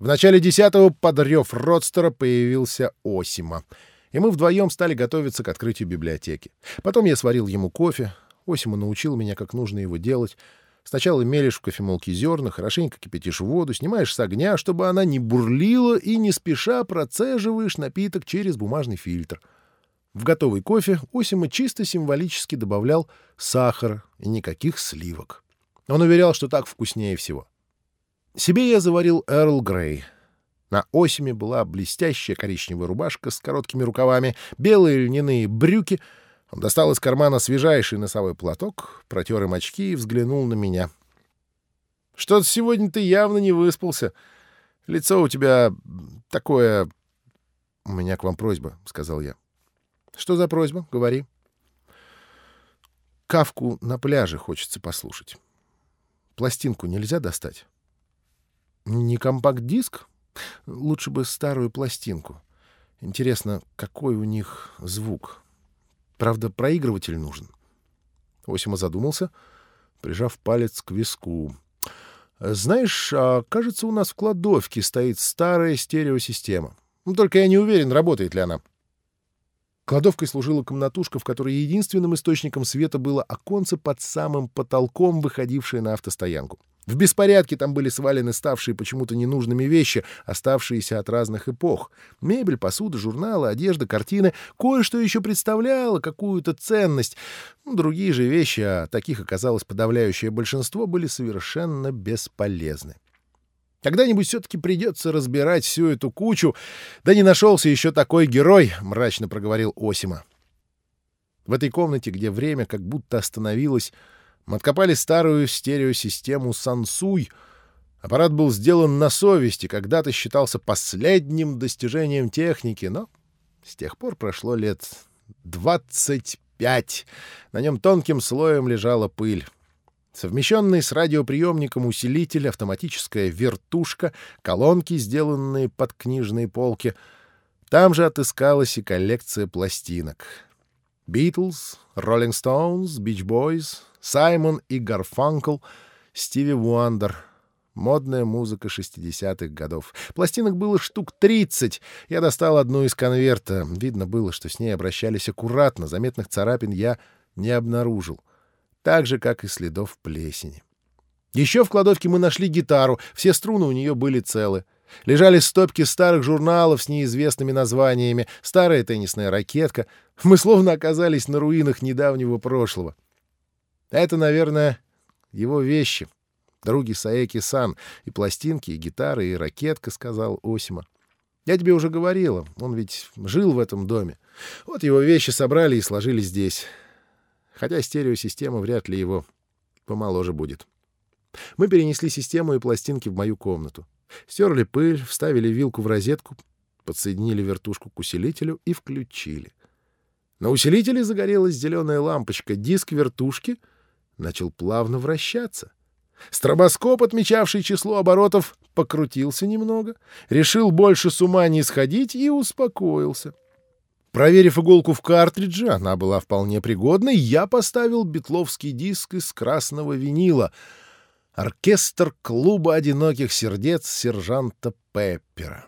В начале десятого под рев Родстера появился Осима, и мы вдвоем стали готовиться к открытию библиотеки. Потом я сварил ему кофе. Осима научил меня, как нужно его делать. Сначала мелешь в кофемолке зерна, хорошенько кипятишь воду, снимаешь с огня, чтобы она не бурлила, и не спеша процеживаешь напиток через бумажный фильтр. В готовый кофе Осима чисто символически добавлял сахар и никаких сливок. Он уверял, что так вкуснее всего. Себе я заварил Эрл Грей. На Осиме была блестящая коричневая рубашка с короткими рукавами, белые льняные брюки. Он достал из кармана свежайший носовой платок, протер им очки и взглянул на меня. — Что-то сегодня ты явно не выспался. Лицо у тебя такое... — У меня к вам просьба, — сказал я. — Что за просьба? Говори. — Кавку на пляже хочется послушать. Пластинку нельзя достать? Не компакт-диск? Лучше бы старую пластинку. Интересно, какой у них звук? Правда, проигрыватель нужен. Осима задумался, прижав палец к виску. «Знаешь, а, кажется, у нас в кладовке стоит старая стереосистема. Ну, только я не уверен, работает ли она». Кладовкой служила комнатушка, в которой единственным источником света было оконце под самым потолком, выходившее на автостоянку. В беспорядке там были свалены ставшие почему-то ненужными вещи, оставшиеся от разных эпох. Мебель, посуда, журналы, одежда, картины. Кое-что еще представляло какую-то ценность. Другие же вещи, а таких оказалось подавляющее большинство, были совершенно бесполезны. Когда-нибудь все-таки придется разбирать всю эту кучу. Да не нашелся еще такой герой, — мрачно проговорил Осима. В этой комнате, где время как будто остановилось, мы откопали старую стереосистему «Сансуй». Аппарат был сделан на совести, когда-то считался последним достижением техники, но с тех пор прошло лет двадцать пять. На нем тонким слоем лежала пыль. Совмещенный с радиоприемником усилитель, автоматическая вертушка, колонки, сделанные под книжные полки. Там же отыскалась и коллекция пластинок. Битлз, Роллинг Стоунс, Бич Бойз, Саймон и Гарфанкл, Стиви Уандер. Модная музыка 60-х годов. Пластинок было штук 30. Я достал одну из конверта. Видно было, что с ней обращались аккуратно. Заметных царапин я не обнаружил. Так же, как и следов плесени. Еще в кладовке мы нашли гитару. Все струны у нее были целы. Лежали стопки старых журналов с неизвестными названиями, старая теннисная ракетка. Мы словно оказались на руинах недавнего прошлого. Это, наверное, его вещи. Други Саеки-сан. И пластинки, и гитары, и ракетка, — сказал Осима. Я тебе уже говорила, он ведь жил в этом доме. Вот его вещи собрали и сложили здесь. Хотя стереосистема вряд ли его помоложе будет. Мы перенесли систему и пластинки в мою комнату. Стерли пыль, вставили вилку в розетку, подсоединили вертушку к усилителю и включили. На усилителе загорелась зеленая лампочка. Диск вертушки — начал плавно вращаться. Стробоскоп, отмечавший число оборотов, покрутился немного, решил больше с ума не сходить и успокоился. Проверив иголку в картридже, она была вполне пригодной, я поставил битловский диск из красного винила. Оркестр клуба одиноких сердец сержанта Пеппера.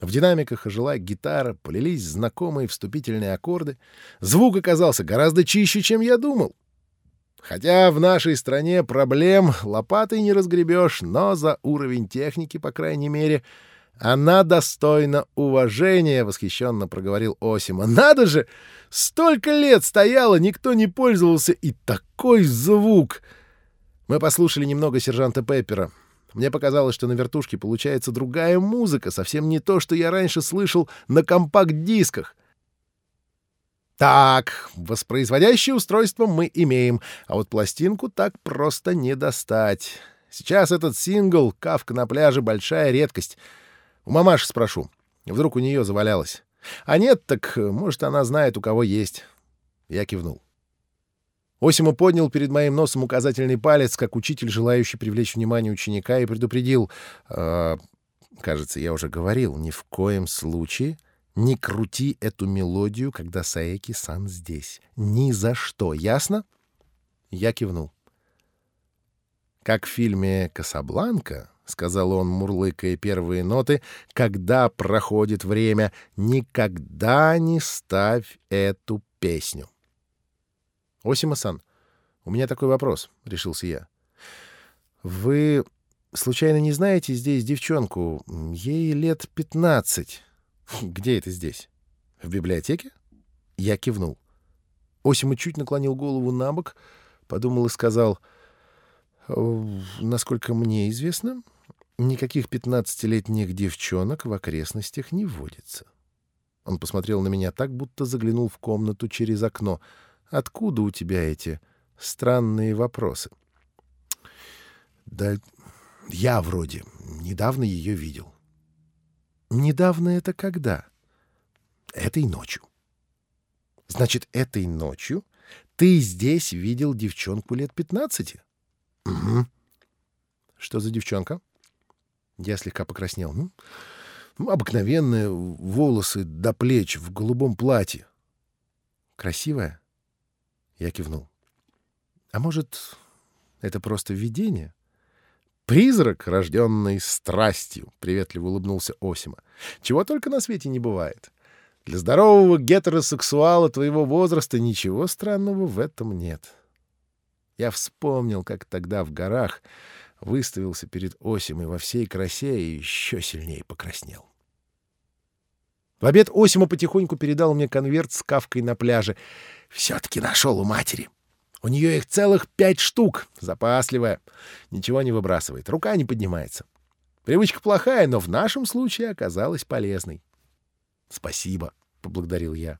В динамиках ожила гитара, полились знакомые вступительные аккорды. Звук оказался гораздо чище, чем я думал. Хотя в нашей стране проблем лопатой не разгребешь, но за уровень техники, по крайней мере, она достойна уважения, — восхищенно проговорил Осима. Надо же! Столько лет стояла, никто не пользовался, и такой звук! Мы послушали немного сержанта Пеппера. Мне показалось, что на вертушке получается другая музыка, совсем не то, что я раньше слышал на компакт-дисках. Так, воспроизводящее устройство мы имеем, а вот пластинку так просто не достать. Сейчас этот сингл «Кавка на пляже» — большая редкость. У мамаши спрошу. Вдруг у нее завалялось. А нет, так, может, она знает, у кого есть. Я кивнул. Осима поднял перед моим носом указательный палец, как учитель, желающий привлечь внимание ученика, и предупредил. Э, кажется, я уже говорил, ни в коем случае не крути эту мелодию, когда Саеки-сан здесь. Ни за что. Ясно? Я кивнул. Как в фильме «Касабланка», — сказал он, мурлыкая первые ноты, — «когда проходит время, никогда не ставь эту песню». «Осима-сан, у меня такой вопрос», — решился я. «Вы случайно не знаете здесь девчонку? Ей лет пятнадцать. Где это здесь? В библиотеке?» Я кивнул. Осима чуть наклонил голову на бок, подумал и сказал, «Насколько мне известно, Никаких пятнадцатилетних девчонок в окрестностях не водится. Он посмотрел на меня так, будто заглянул в комнату через окно. «Откуда у тебя эти странные вопросы?» «Да я вроде недавно ее видел». «Недавно это когда?» «Этой ночью». «Значит, этой ночью ты здесь видел девчонку лет пятнадцати?» «Угу». «Что за девчонка?» Я слегка покраснел. Ну, обыкновенные волосы до плеч в голубом платье. Красивая? Я кивнул. А может, это просто видение? Призрак, рожденный страстью, — приветливо улыбнулся Осима. Чего только на свете не бывает. Для здорового гетеросексуала твоего возраста ничего странного в этом нет. Я вспомнил, как тогда в горах выставился перед Осимой во всей красе и еще сильнее покраснел. В обед Осима потихоньку передал мне конверт с кавкой на пляже. Все-таки нашел у матери. У нее их целых пять штук, запасливая. Ничего не выбрасывает, рука не поднимается. Привычка плохая, но в нашем случае оказалась полезной. — Спасибо, — поблагодарил я.